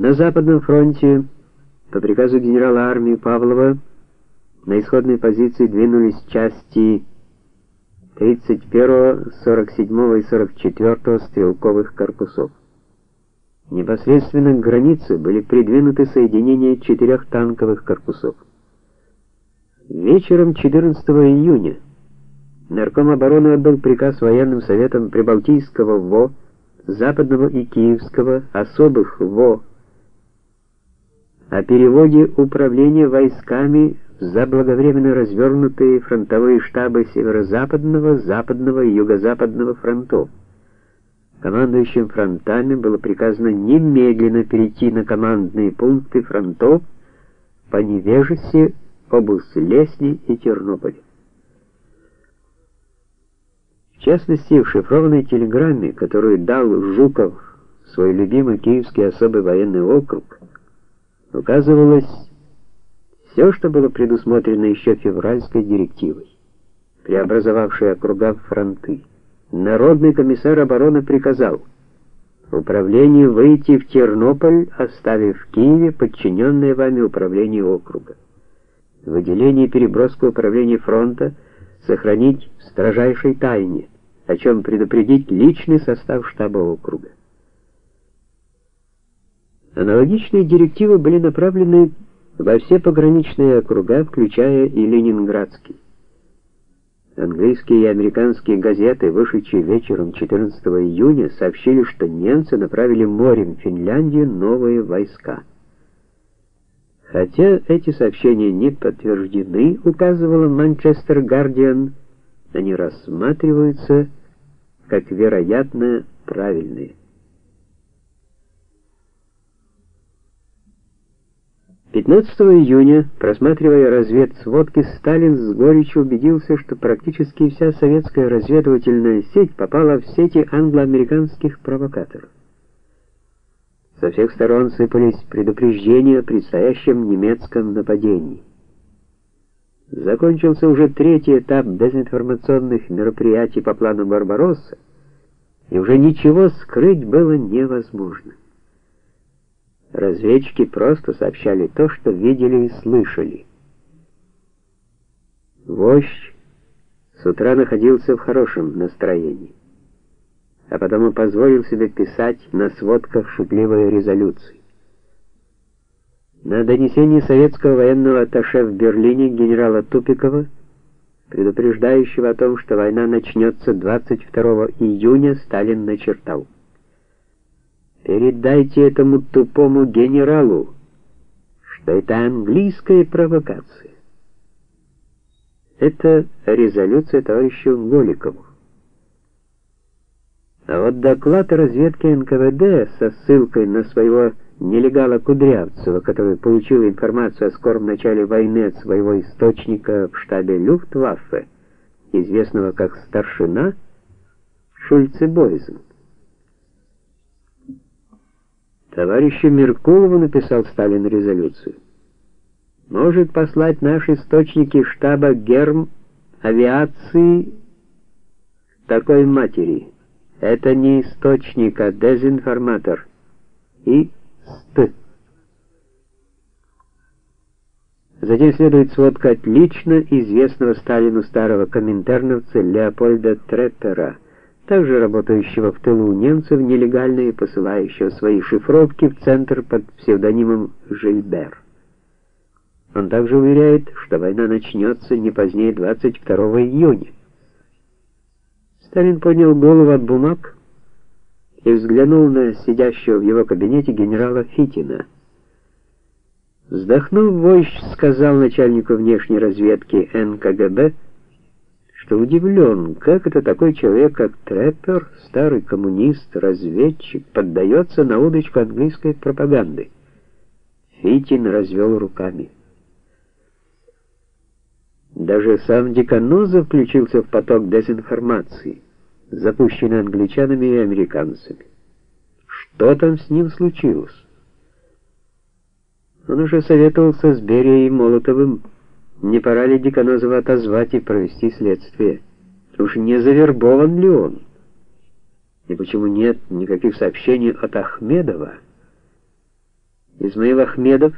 На Западном фронте по приказу генерала армии Павлова на исходные позиции двинулись части 31, 47 и 44 стрелковых корпусов. Непосредственно к границе были придвинуты соединения четырех танковых корпусов. Вечером 14 июня Нарком обороны отдал приказ военным советам Прибалтийского ВО, Западного и Киевского особых ВО о переводе управления войсками в заблаговременно развернутые фронтовые штабы Северо-Западного, Западного и Юго-Западного фронтов. Командующим фронтами было приказано немедленно перейти на командные пункты фронтов по Невежесе, Обуслесне и Тернополе. В частности, в шифрованной телеграмме, которую дал Жуков свой любимый Киевский особый военный округ, указывалось все, что было предусмотрено еще февральской директивой, преобразовавшей округа в фронты. Народный комиссар обороны приказал управлению выйти в Тернополь, оставив в Киеве подчиненное вами управление округа. Выделение и переброску управления фронта сохранить в строжайшей тайне, о чем предупредить личный состав штаба округа. Аналогичные директивы были направлены во все пограничные округа, включая и Ленинградский. Английские и американские газеты, вышедшие вечером 14 июня, сообщили, что немцы направили морем в Финляндию новые войска. Хотя эти сообщения не подтверждены, указывала Манчестер Гардиан, они рассматриваются как вероятно правильные. 15 июня, просматривая разведсводки, Сталин с горечью убедился, что практически вся советская разведывательная сеть попала в сети англо-американских провокаторов. Со всех сторон сыпались предупреждения о предстоящем немецком нападении. Закончился уже третий этап дезинформационных мероприятий по плану Барбаросса, и уже ничего скрыть было невозможно. Разведчики просто сообщали то, что видели и слышали. Вождь с утра находился в хорошем настроении, а потом и позволил себе писать на сводках шутливые резолюции. На донесение советского военного атташе в Берлине генерала Тупикова, предупреждающего о том, что война начнется 22 июня, Сталин начертал: Передайте этому тупому генералу, что это английская провокация. Это резолюция товарища Голикову. А вот доклад разведки НКВД со ссылкой на своего нелегала Кудрявцева, который получил информацию о скором начале войны от своего источника в штабе Люфтваффе, известного как старшина Шульце Товарищу Меркулову написал Сталин резолюцию. Может послать наши источники штаба Герм авиации такой матери. Это не источник, а дезинформатор. И ст. Затем следует сводка отлично известного Сталину старого коминтерновца Леопольда Треппера – также работающего в тылу немцев нелегально и посылающего свои шифровки в центр под псевдонимом Жильбер. Он также уверяет, что война начнется не позднее 22 июня. Сталин поднял голову от бумаг и взглянул на сидящего в его кабинете генерала Фитина. Вздохнув, вождь сказал начальнику внешней разведки НКГБ, что удивлен, как это такой человек, как Треппер, старый коммунист, разведчик, поддается на удочку английской пропаганды. Фитин развел руками. Даже сам Деканозов включился в поток дезинформации, запущенный англичанами и американцами. Что там с ним случилось? Он уже советовался с Берией и Молотовым, не пора ли Деканозова отозвать и провести следствие? Уж не завербован ли он? И почему нет никаких сообщений от Ахмедова? Измаил Ахмедов